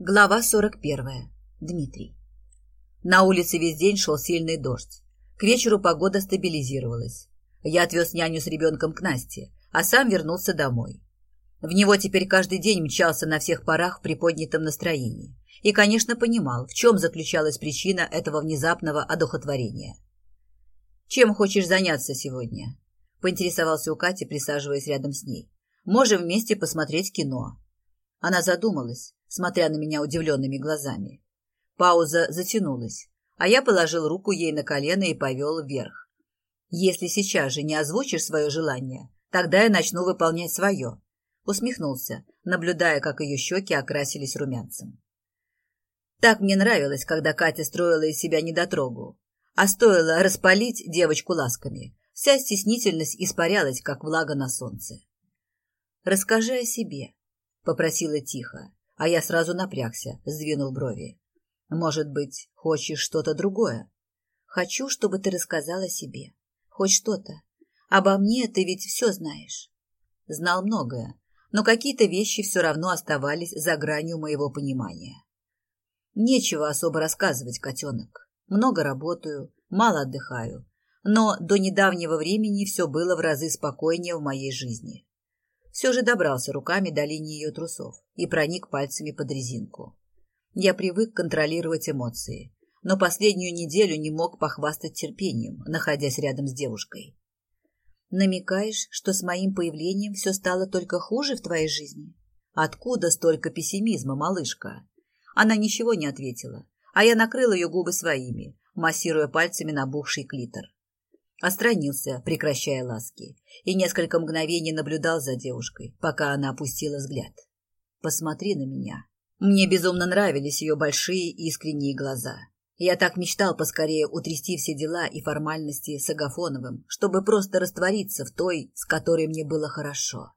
Глава 41. Дмитрий. На улице весь день шел сильный дождь. К вечеру погода стабилизировалась. Я отвез няню с ребенком к Насте, а сам вернулся домой. В него теперь каждый день мчался на всех парах в приподнятом настроении. И, конечно, понимал, в чем заключалась причина этого внезапного одухотворения. «Чем хочешь заняться сегодня?» – поинтересовался у Кати, присаживаясь рядом с ней. «Можем вместе посмотреть кино». Она задумалась, смотря на меня удивленными глазами. Пауза затянулась, а я положил руку ей на колено и повел вверх. «Если сейчас же не озвучишь свое желание, тогда я начну выполнять свое», усмехнулся, наблюдая, как ее щеки окрасились румянцем. Так мне нравилось, когда Катя строила из себя недотрогу. А стоило распалить девочку ласками, вся стеснительность испарялась, как влага на солнце. «Расскажи о себе», — попросила тихо, а я сразу напрягся, сдвинул брови. Может быть, хочешь что-то другое? Хочу, чтобы ты рассказала себе. Хоть что-то. Обо мне ты ведь все знаешь. Знал многое, но какие-то вещи все равно оставались за гранью моего понимания. Нечего особо рассказывать, котенок. Много работаю, мало отдыхаю. Но до недавнего времени все было в разы спокойнее в моей жизни все же добрался руками до линии ее трусов и проник пальцами под резинку. Я привык контролировать эмоции, но последнюю неделю не мог похвастать терпением, находясь рядом с девушкой. Намекаешь, что с моим появлением все стало только хуже в твоей жизни? Откуда столько пессимизма, малышка? Она ничего не ответила, а я накрыл ее губы своими, массируя пальцами набухший клитор. Остранился, прекращая ласки, и несколько мгновений наблюдал за девушкой, пока она опустила взгляд. «Посмотри на меня». Мне безумно нравились ее большие искренние глаза. Я так мечтал поскорее утрясти все дела и формальности с Агафоновым, чтобы просто раствориться в той, с которой мне было хорошо.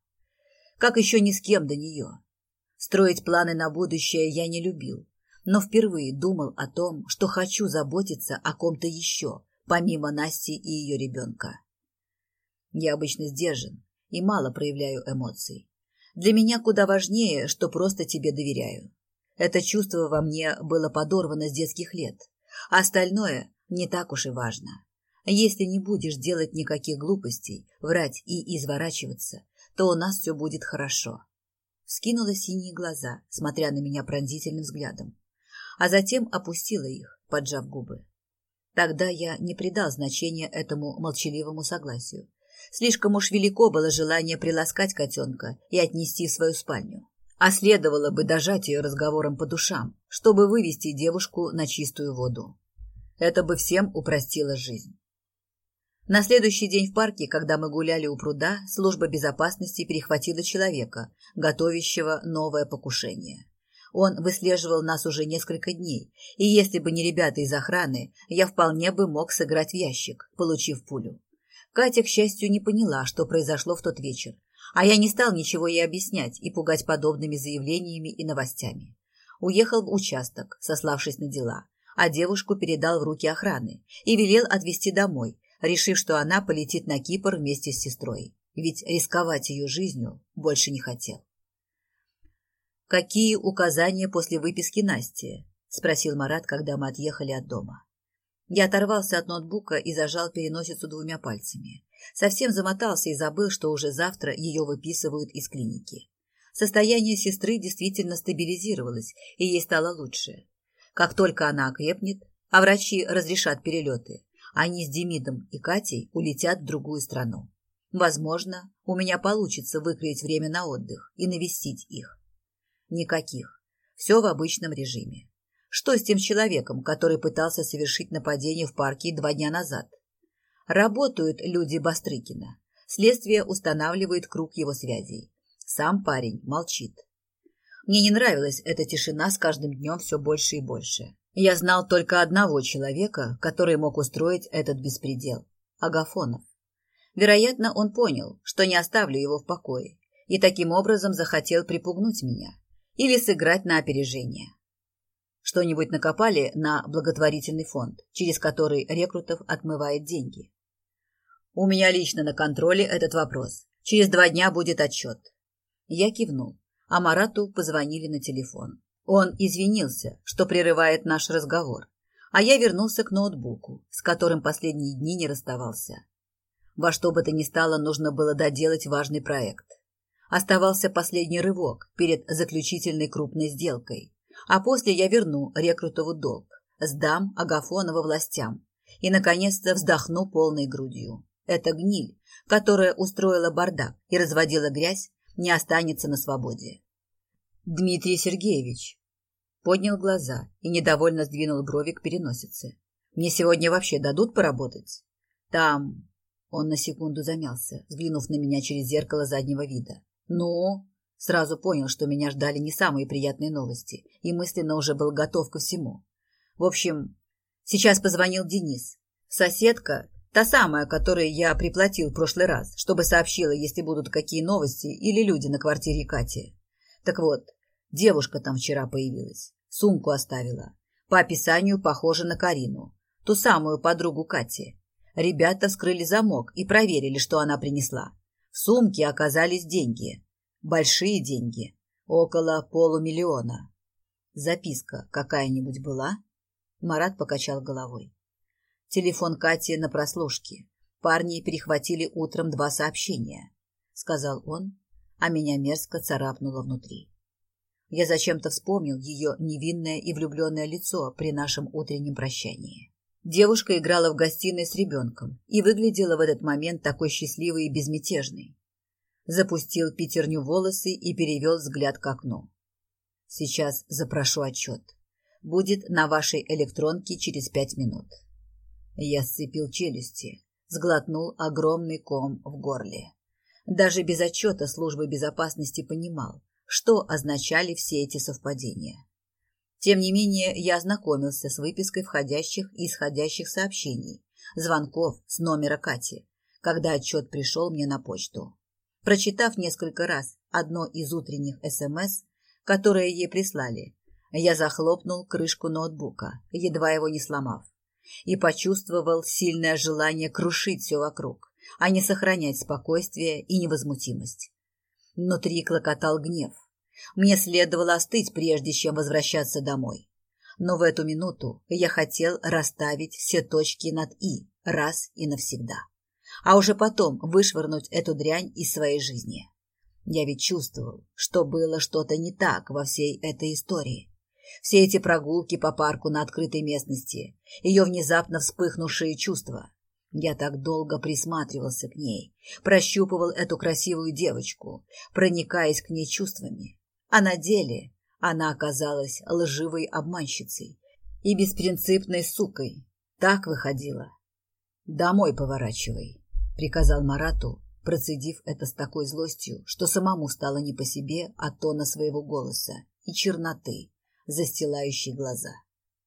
Как еще ни с кем до нее. Строить планы на будущее я не любил, но впервые думал о том, что хочу заботиться о ком-то еще, помимо Насти и ее ребенка. Я обычно сдержан и мало проявляю эмоций. Для меня куда важнее, что просто тебе доверяю. Это чувство во мне было подорвано с детских лет, а остальное не так уж и важно. Если не будешь делать никаких глупостей, врать и изворачиваться, то у нас все будет хорошо. Скинула синие глаза, смотря на меня пронзительным взглядом, а затем опустила их, поджав губы. Тогда я не придал значения этому молчаливому согласию. Слишком уж велико было желание приласкать котенка и отнести в свою спальню. А следовало бы дожать ее разговором по душам, чтобы вывести девушку на чистую воду. Это бы всем упростило жизнь. На следующий день в парке, когда мы гуляли у пруда, служба безопасности перехватила человека, готовящего новое покушение. Он выслеживал нас уже несколько дней, и если бы не ребята из охраны, я вполне бы мог сыграть в ящик, получив пулю. Катя, к счастью, не поняла, что произошло в тот вечер, а я не стал ничего ей объяснять и пугать подобными заявлениями и новостями. Уехал в участок, сославшись на дела, а девушку передал в руки охраны и велел отвезти домой, решив, что она полетит на Кипр вместе с сестрой, ведь рисковать ее жизнью больше не хотел. «Какие указания после выписки Насти?» – спросил Марат, когда мы отъехали от дома. Я оторвался от ноутбука и зажал переносицу двумя пальцами. Совсем замотался и забыл, что уже завтра ее выписывают из клиники. Состояние сестры действительно стабилизировалось, и ей стало лучше. Как только она окрепнет, а врачи разрешат перелеты, они с Демидом и Катей улетят в другую страну. Возможно, у меня получится выкроить время на отдых и навестить их. Никаких. Все в обычном режиме. Что с тем человеком, который пытался совершить нападение в парке два дня назад? Работают люди Бастрыкина. Следствие устанавливает круг его связей. Сам парень молчит. Мне не нравилась эта тишина с каждым днем все больше и больше. Я знал только одного человека, который мог устроить этот беспредел – Агафонов. Вероятно, он понял, что не оставлю его в покое, и таким образом захотел припугнуть меня или сыграть на опережение. Что-нибудь накопали на благотворительный фонд, через который рекрутов отмывает деньги. У меня лично на контроле этот вопрос. Через два дня будет отчет. Я кивнул, а Марату позвонили на телефон. Он извинился, что прерывает наш разговор, а я вернулся к ноутбуку, с которым последние дни не расставался. Во что бы то ни стало, нужно было доделать важный проект. Оставался последний рывок перед заключительной крупной сделкой, а после я верну рекрутову долг, сдам Агафонова властям и, наконец-то, вздохну полной грудью. Эта гниль, которая устроила бардак и разводила грязь, не останется на свободе. Дмитрий Сергеевич поднял глаза и недовольно сдвинул брови к переносице. Мне сегодня вообще дадут поработать? Там... Он на секунду замялся, взглянув на меня через зеркало заднего вида. Ну, сразу понял, что меня ждали не самые приятные новости, и мысленно уже был готов ко всему. В общем, сейчас позвонил Денис. Соседка, та самая, которой я приплатил в прошлый раз, чтобы сообщила, если будут какие новости или люди на квартире Кати. Так вот, девушка там вчера появилась. Сумку оставила. По описанию похожа на Карину. Ту самую подругу Кати. Ребята вскрыли замок и проверили, что она принесла. В сумке оказались деньги. Большие деньги. Около полумиллиона. Записка какая-нибудь была? Марат покачал головой. Телефон Кати на прослушке. Парни перехватили утром два сообщения, сказал он, а меня мерзко царапнуло внутри. Я зачем-то вспомнил ее невинное и влюбленное лицо при нашем утреннем прощании. Девушка играла в гостиной с ребенком и выглядела в этот момент такой счастливой и безмятежной. Запустил пятерню волосы и перевел взгляд к окну. Сейчас запрошу отчет. Будет на вашей электронке через пять минут. Я сцепил челюсти, сглотнул огромный ком в горле. Даже без отчета службы безопасности понимал, что означали все эти совпадения. Тем не менее, я ознакомился с выпиской входящих и исходящих сообщений, звонков с номера Кати, когда отчет пришел мне на почту. Прочитав несколько раз одно из утренних СМС, которые ей прислали, я захлопнул крышку ноутбука, едва его не сломав, и почувствовал сильное желание крушить все вокруг а не сохранять спокойствие и невозмутимость. Внутри клокотал гнев. Мне следовало остыть, прежде чем возвращаться домой. Но в эту минуту я хотел расставить все точки над «и» раз и навсегда. А уже потом вышвырнуть эту дрянь из своей жизни. Я ведь чувствовал, что было что-то не так во всей этой истории. Все эти прогулки по парку на открытой местности, ее внезапно вспыхнувшие чувства, я так долго присматривался к ней, прощупывал эту красивую девочку, проникаясь к ней чувствами. А на деле она оказалась лживой обманщицей и беспринципной сукой. Так выходило. «Домой поворачивай», — приказал Марату, процедив это с такой злостью, что самому стало не по себе от тона своего голоса и черноты, застилающей глаза.